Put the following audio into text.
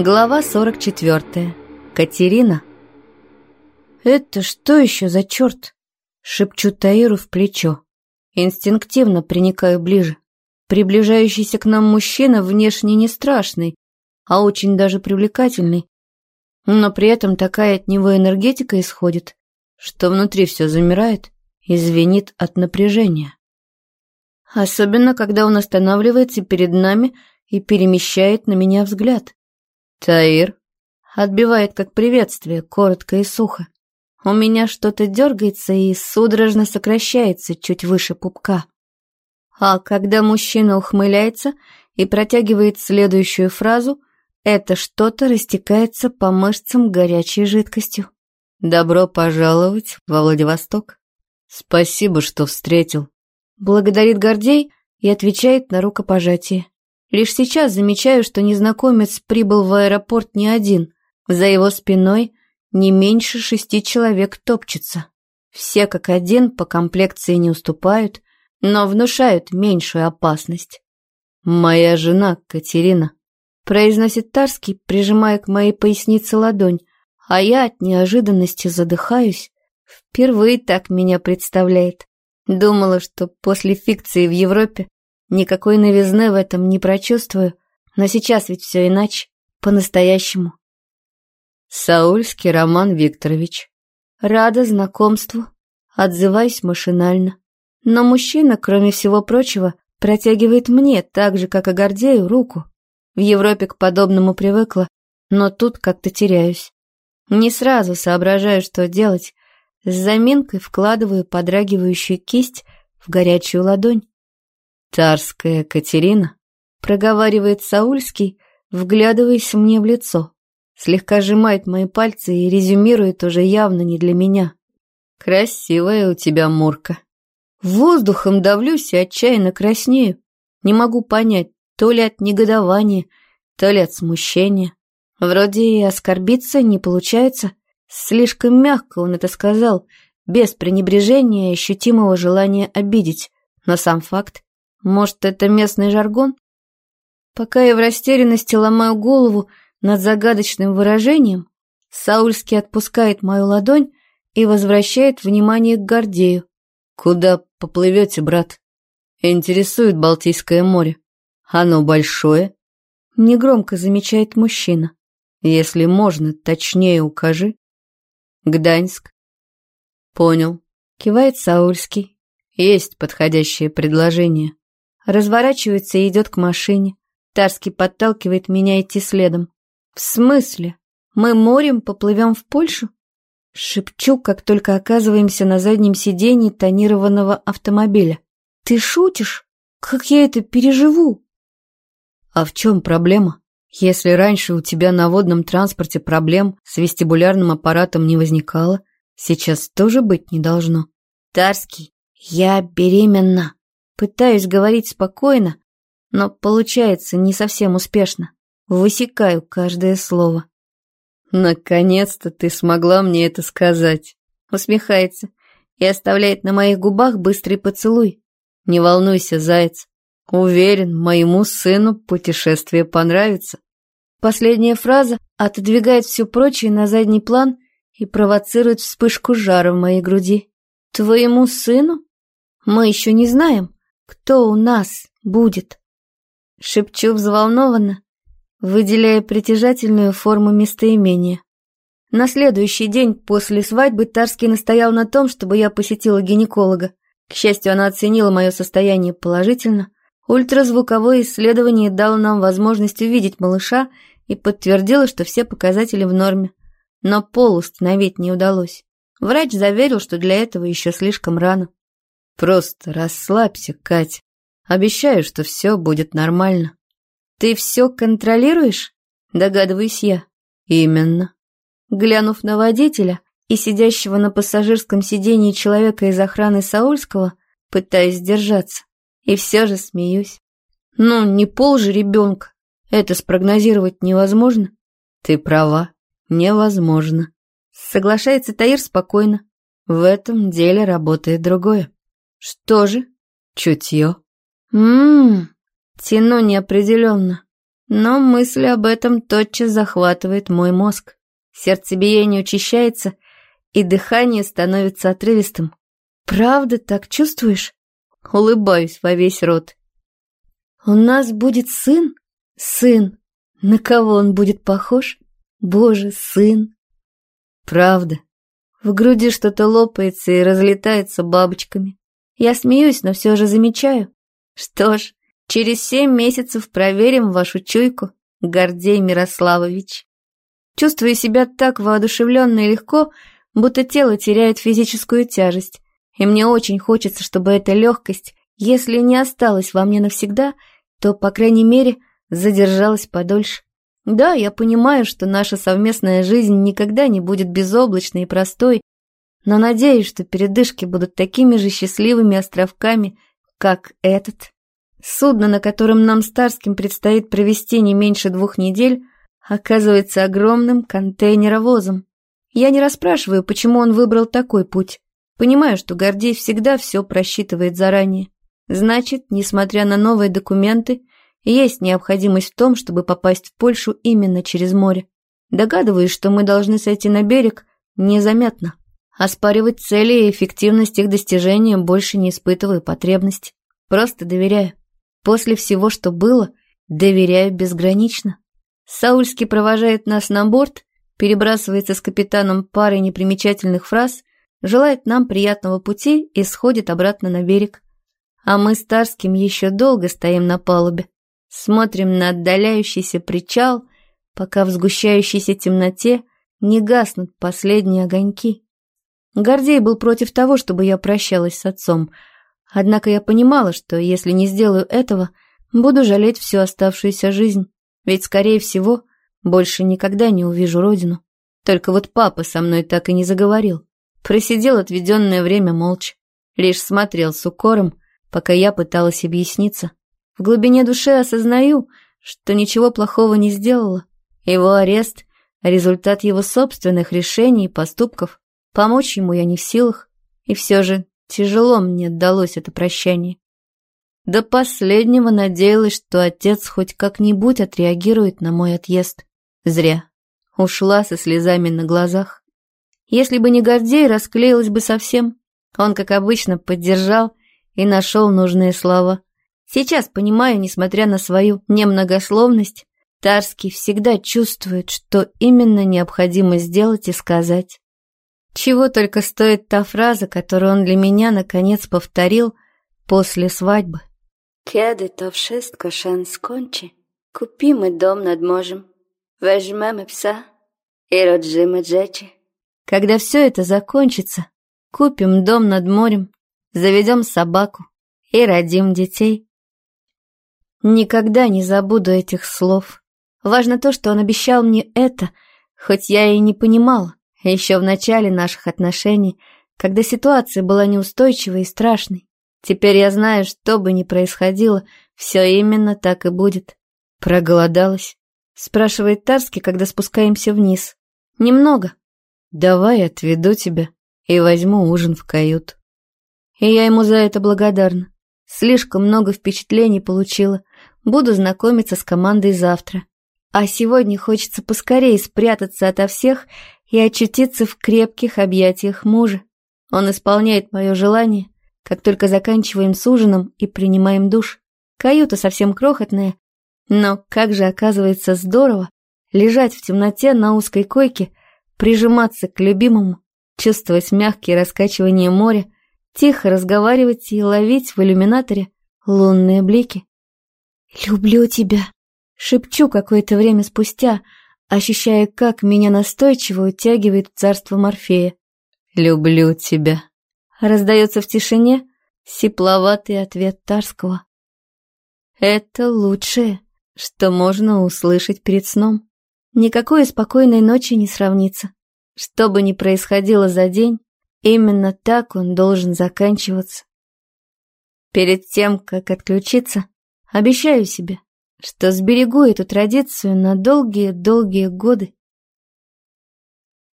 Глава 44. Катерина. «Это что еще за черт?» Шепчу Таиру в плечо. Инстинктивно приникаю ближе. Приближающийся к нам мужчина внешне не страшный, а очень даже привлекательный. Но при этом такая от него энергетика исходит, что внутри все замирает и звенит от напряжения. Особенно, когда он останавливается перед нами и перемещает на меня взгляд. «Таир?» Отбивает как приветствие, коротко и сухо. У меня что-то дергается и судорожно сокращается чуть выше пупка. А когда мужчина ухмыляется и протягивает следующую фразу, это что-то растекается по мышцам горячей жидкостью. «Добро пожаловать во Владивосток. Спасибо, что встретил». Благодарит Гордей и отвечает на рукопожатие. Лишь сейчас замечаю, что незнакомец прибыл в аэропорт не один. За его спиной не меньше шести человек топчется. Все как один по комплекции не уступают, но внушают меньшую опасность. «Моя жена Катерина», — произносит Тарский, прижимая к моей пояснице ладонь, а я от неожиданности задыхаюсь. Впервые так меня представляет. Думала, что после фикции в Европе Никакой новизны в этом не прочувствую, но сейчас ведь все иначе, по-настоящему. Саульский Роман Викторович. Рада знакомству, отзываюсь машинально. Но мужчина, кроме всего прочего, протягивает мне, так же, как и Гордею, руку. В Европе к подобному привыкла, но тут как-то теряюсь. Не сразу соображаю, что делать. С заминкой вкладываю подрагивающую кисть в горячую ладонь. «Тарская Катерина», — проговаривает Саульский, вглядываясь мне в лицо. Слегка сжимает мои пальцы и резюмирует уже явно не для меня. «Красивая у тебя Мурка». Воздухом давлюсь и отчаянно краснею. Не могу понять, то ли от негодования, то ли от смущения. Вроде и оскорбиться не получается. Слишком мягко он это сказал, без пренебрежения и ощутимого желания обидеть. Но сам факт может, это местный жаргон? Пока я в растерянности ломаю голову над загадочным выражением, Саульский отпускает мою ладонь и возвращает внимание к Гордею. «Куда поплывете, брат?» Интересует Балтийское море. Оно большое? Негромко замечает мужчина. Если можно, точнее укажи. Гданьск. Понял. Кивает Саульский. Есть подходящее предложение. Разворачивается и идет к машине. Тарский подталкивает меня идти следом. «В смысле? Мы морем поплывем в Польшу?» Шепчу, как только оказываемся на заднем сиденье тонированного автомобиля. «Ты шутишь? Как я это переживу?» «А в чем проблема? Если раньше у тебя на водном транспорте проблем с вестибулярным аппаратом не возникало, сейчас тоже быть не должно. Тарский, я беременна!» Пытаюсь говорить спокойно, но получается не совсем успешно. Высекаю каждое слово. «Наконец-то ты смогла мне это сказать!» Усмехается и оставляет на моих губах быстрый поцелуй. «Не волнуйся, заяц. Уверен, моему сыну путешествие понравится». Последняя фраза отодвигает все прочее на задний план и провоцирует вспышку жара в моей груди. «Твоему сыну? Мы еще не знаем, кто у нас будет? Шепчу взволнованно, выделяя притяжательную форму местоимения. На следующий день после свадьбы Тарский настоял на том, чтобы я посетила гинеколога. К счастью, она оценила мое состояние положительно. Ультразвуковое исследование дало нам возможность увидеть малыша и подтвердило, что все показатели в норме. Но пол установить не удалось. Врач заверил, что для этого еще слишком рано. Просто расслабься, Катя. Обещаю, что все будет нормально. Ты все контролируешь? Догадываюсь я. Именно. Глянув на водителя и сидящего на пассажирском сидении человека из охраны Саульского, пытаюсь сдержаться. И все же смеюсь. Ну, не пол же ребенка. Это спрогнозировать невозможно. Ты права, невозможно. Соглашается Таир спокойно. В этом деле работает другое. Что же? Чутье. Ммм, тяну неопределенно. Но мысль об этом тотчас захватывает мой мозг. Сердцебиение учащается, и дыхание становится отрывистым. «Правда так чувствуешь?» Улыбаюсь во весь рот. «У нас будет сын? Сын. На кого он будет похож? Боже, сын!» «Правда». В груди что-то лопается и разлетается бабочками. Я смеюсь, но все же замечаю. Что ж, через семь месяцев проверим вашу чуйку, Гордей Мирославович. Чувствую себя так воодушевленно и легко, будто тело теряет физическую тяжесть. И мне очень хочется, чтобы эта легкость, если не осталась во мне навсегда, то, по крайней мере, задержалась подольше. Да, я понимаю, что наша совместная жизнь никогда не будет безоблачной и простой, но надеюсь, что передышки будут такими же счастливыми островками, как этот. Судно, на котором нам с Тарским предстоит провести не меньше двух недель, оказывается огромным контейнеровозом. Я не расспрашиваю, почему он выбрал такой путь. Понимаю, что Гордей всегда все просчитывает заранее. Значит, несмотря на новые документы, есть необходимость в том, чтобы попасть в Польшу именно через море. Догадываюсь, что мы должны сойти на берег незаметно. Оспаривать цели и эффективность их достижения больше не испытываю потребности. Просто доверяю. После всего, что было, доверяю безгранично. Саульский провожает нас на борт, перебрасывается с капитаном парой непримечательных фраз, желает нам приятного пути и сходит обратно на берег. А мы с Тарским еще долго стоим на палубе, смотрим на отдаляющийся причал, пока в сгущающейся темноте не гаснут последние огоньки. Гордей был против того, чтобы я прощалась с отцом, однако я понимала, что если не сделаю этого, буду жалеть всю оставшуюся жизнь. Ведь, скорее всего, больше никогда не увижу родину. Только вот папа со мной так и не заговорил. Просидел отведенное время молча. Лишь смотрел с укором, пока я пыталась объясниться. В глубине души осознаю, что ничего плохого не сделала. Его арест — результат его собственных решений и поступков. Помочь ему я не в силах. И все же тяжело мне далось это прощание. До последнего надеялась, что отец хоть как-нибудь отреагирует на мой отъезд. Зря. Ушла со слезами на глазах. Если бы не Гордей, расклеилась бы совсем. Он, как обычно, поддержал и нашел нужные слова. Сейчас понимаю, несмотря на свою немногословность, Тарский всегда чувствует, что именно необходимо сделать и сказать. Чего только стоит та фраза, которую он для меня наконец повторил после свадьбы. Kiedy to wszystko się skończy, kupimy dom nad morzem, weźmiemy psa и rodzimy dzieci. Когда все это закончится, купим дом над морем, заведем собаку и родим детей. Никогда не забуду этих слов. Важно то, что он обещал мне это, хоть я и не понимала, еще в начале наших отношений, когда ситуация была неустойчивой и страшной. Теперь я знаю, что бы ни происходило, все именно так и будет. Проголодалась? Спрашивает Тарский, когда спускаемся вниз. Немного. Давай отведу тебя и возьму ужин в каюту. И я ему за это благодарна. Слишком много впечатлений получила. Буду знакомиться с командой завтра. А сегодня хочется поскорее спрятаться ото всех и очутиться в крепких объятиях мужа. Он исполняет мое желание, как только заканчиваем с ужином и принимаем душ. Каюта совсем крохотная, но как же оказывается здорово лежать в темноте на узкой койке, прижиматься к любимому, чувствовать мягкие раскачивания моря, тихо разговаривать и ловить в иллюминаторе лунные блики. «Люблю тебя», — шепчу какое-то время спустя, ощущая, как меня настойчиво утягивает в царство Морфея. «Люблю тебя», Раздается в тишине сипловатый ответ Тарского. Это лучшее, что можно услышать перед сном. Никакой спокойной ночи не сравнится. Что бы ни происходило за день, именно так он должен заканчиваться. Перед тем, как отключиться, обещаю себе, что сберегу эту традицию на долгие-долгие годы.